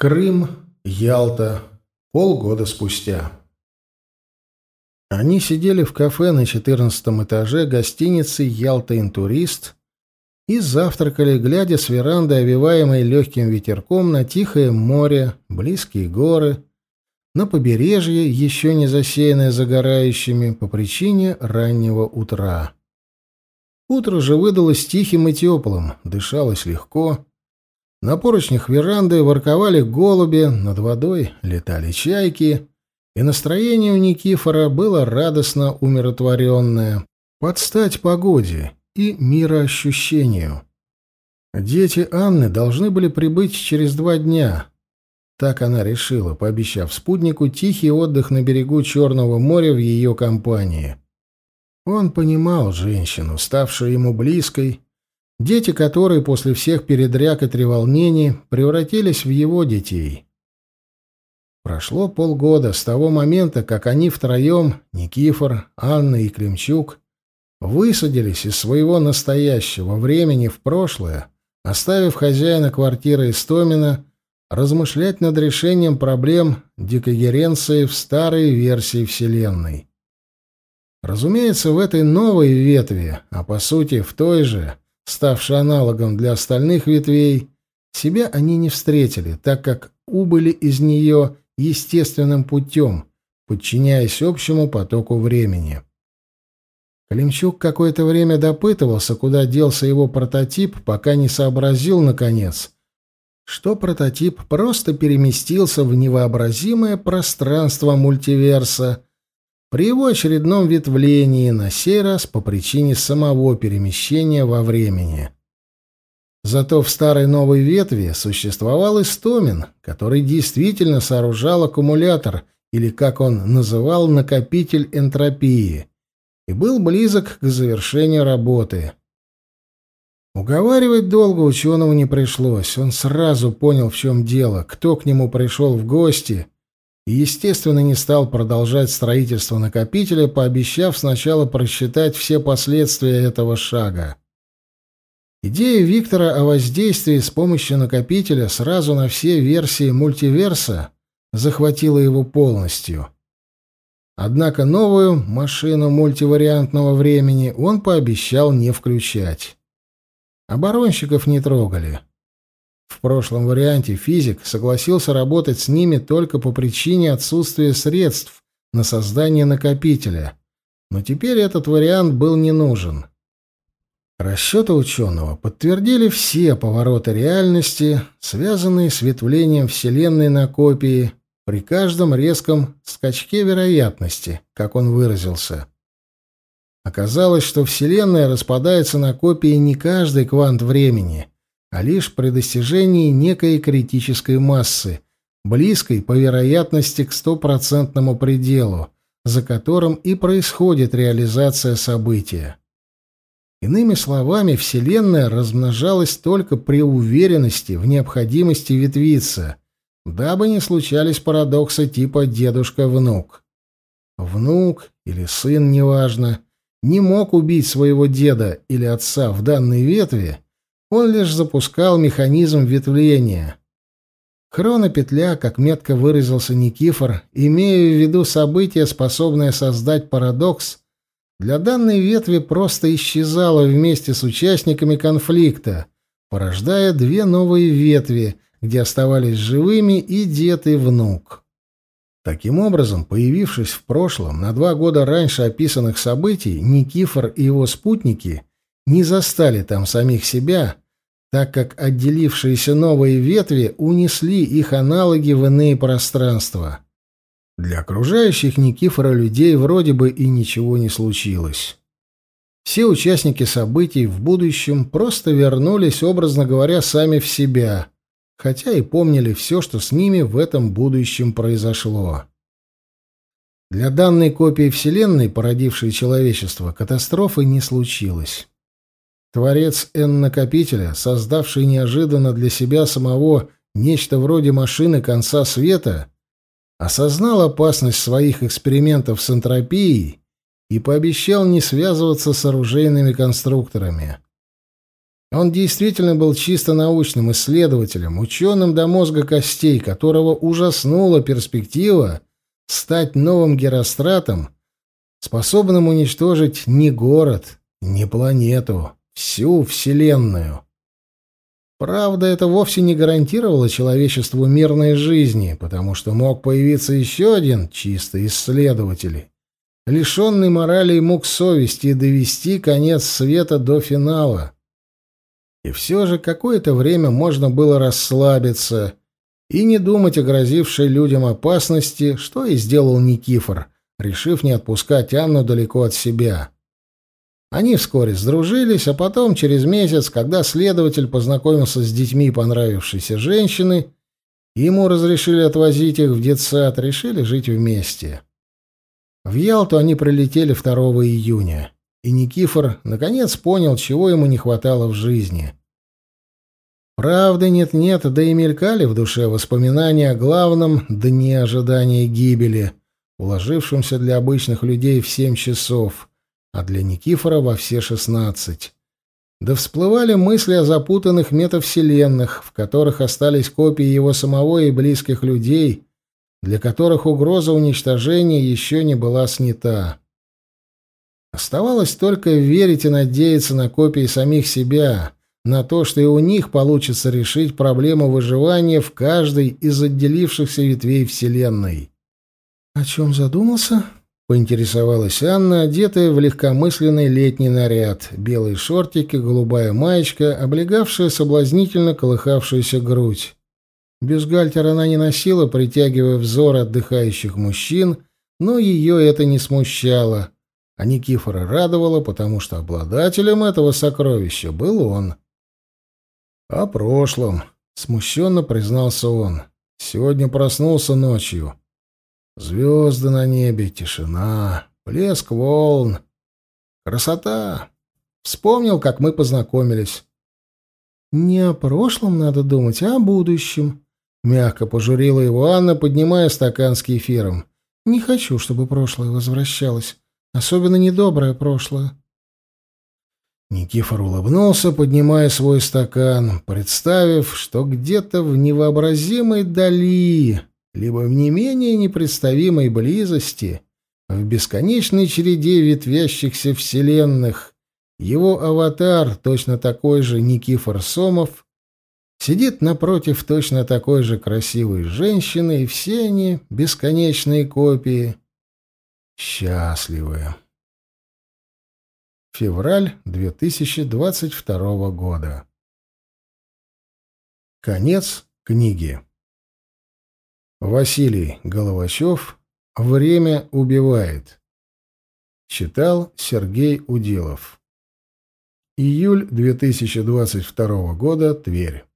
Крым, Ялта, полгода спустя. Они сидели в кафе на 14 этаже гостиницы «Ялта Интурист» и завтракали, глядя с веранды, овиваемой легким ветерком, на тихое море, близкие горы, на побережье, еще не засеянное загорающими по причине раннего утра. Утро же выдалось тихим и теплым, дышалось легко, на поручнях веранды ворковали голуби, над водой летали чайки, и настроение у Никифора было радостно умиротворенное, под стать погоде и мироощущению. Дети Анны должны были прибыть через два дня. Так она решила, пообещав спутнику тихий отдых на берегу Черного моря в ее компании. Он понимал женщину, ставшую ему близкой, Дети, которые после всех передряг и треволнений превратились в его детей. Прошло полгода с того момента, как они втроем, Никифор, Анна и Климчук, высадились из своего настоящего времени в прошлое, оставив хозяина квартиры Истомина размышлять над решением проблем дикогеренции в старой версии Вселенной. Разумеется, в этой новой ветви, а по сути в той же – ставший аналогом для остальных ветвей, себя они не встретили, так как убыли из нее естественным путем, подчиняясь общему потоку времени. Климчук какое-то время допытывался, куда делся его прототип, пока не сообразил, наконец, что прототип просто переместился в невообразимое пространство мультиверса, при его очередном ветвлении на сей раз по причине самого перемещения во времени. Зато в старой новой ветви существовал Истомин, который действительно сооружал аккумулятор, или, как он называл, накопитель энтропии, и был близок к завершению работы. Уговаривать долго ученого не пришлось. Он сразу понял, в чем дело, кто к нему пришел в гости — естественно, не стал продолжать строительство накопителя, пообещав сначала просчитать все последствия этого шага. Идея Виктора о воздействии с помощью накопителя сразу на все версии мультиверса захватила его полностью. Однако новую машину мультивариантного времени он пообещал не включать. Оборонщиков не трогали. В прошлом варианте физик согласился работать с ними только по причине отсутствия средств на создание накопителя. Но теперь этот вариант был не нужен. Расчеты ученого подтвердили все повороты реальности, связанные с ветвлением Вселенной на копии, при каждом резком скачке вероятности, как он выразился. Оказалось, что Вселенная распадается на копии не каждый квант времени — а лишь при достижении некой критической массы, близкой по вероятности к стопроцентному пределу, за которым и происходит реализация события. Иными словами, Вселенная размножалась только при уверенности в необходимости ветвиться, дабы не случались парадоксы типа «дедушка-внук». Внук или сын, неважно, не мог убить своего деда или отца в данной ветви, он лишь запускал механизм ветвления. Хронопетля, как метко выразился Никифор, имея в виду события, способное создать парадокс, для данной ветви просто исчезала вместе с участниками конфликта, порождая две новые ветви, где оставались живыми и дед, и внук. Таким образом, появившись в прошлом на два года раньше описанных событий, Никифор и его спутники – не застали там самих себя, так как отделившиеся новые ветви унесли их аналоги в иные пространства. Для окружающих Никифора людей вроде бы и ничего не случилось. Все участники событий в будущем просто вернулись, образно говоря, сами в себя, хотя и помнили все, что с ними в этом будущем произошло. Для данной копии Вселенной, породившей человечество, катастрофы не случилось. Творец Н-накопителя, создавший неожиданно для себя самого нечто вроде машины конца света, осознал опасность своих экспериментов с энтропией и пообещал не связываться с оружейными конструкторами. Он действительно был чисто научным исследователем, ученым до мозга костей, которого ужаснула перспектива стать новым Геростратом, способным уничтожить ни город, ни планету всю Вселенную. Правда, это вовсе не гарантировало человечеству мирной жизни, потому что мог появиться еще один чистый исследователь, лишенный морали и мук совести, и довести конец света до финала. И все же какое-то время можно было расслабиться и не думать о грозившей людям опасности, что и сделал Никифор, решив не отпускать Анну далеко от себя. Они вскоре сдружились, а потом, через месяц, когда следователь познакомился с детьми понравившейся женщины, ему разрешили отвозить их в детсад, решили жить вместе. В Ялту они прилетели 2 июня, и Никифор наконец понял, чего ему не хватало в жизни. Правда, нет-нет, да и мелькали в душе воспоминания о главном дне ожидания гибели, уложившемся для обычных людей в семь часов — а для Никифора во все шестнадцать. Да всплывали мысли о запутанных метавселенных, в которых остались копии его самого и близких людей, для которых угроза уничтожения еще не была снята. Оставалось только верить и надеяться на копии самих себя, на то, что и у них получится решить проблему выживания в каждой из отделившихся ветвей Вселенной. «О чем задумался?» Поинтересовалась Анна, одетая в легкомысленный летний наряд, белые шортики, голубая маечка, облегавшая соблазнительно колыхавшуюся грудь. Бюстгальтер она не носила, притягивая взор отдыхающих мужчин, но ее это не смущало. А Никифора радовало, потому что обладателем этого сокровища был он. «О прошлом», — смущенно признался он. «Сегодня проснулся ночью». Звезды на небе, тишина, плеск волн. Красота! Вспомнил, как мы познакомились. Не о прошлом надо думать, а о будущем. Мягко пожурила его Анна, поднимая стакан с кефиром. Не хочу, чтобы прошлое возвращалось, особенно недоброе прошлое. Никифор улыбнулся, поднимая свой стакан, представив, что где-то в невообразимой дали либо в не менее непредставимой близости, в бесконечной череде ветвящихся вселенных, его аватар, точно такой же Никифор Сомов, сидит напротив точно такой же красивой женщины, и все они — бесконечные копии. Счастливы. Февраль 2022 года. Конец книги. Василий Головачев «Время убивает». Читал Сергей Уделов. Июль 2022 года. Тверь.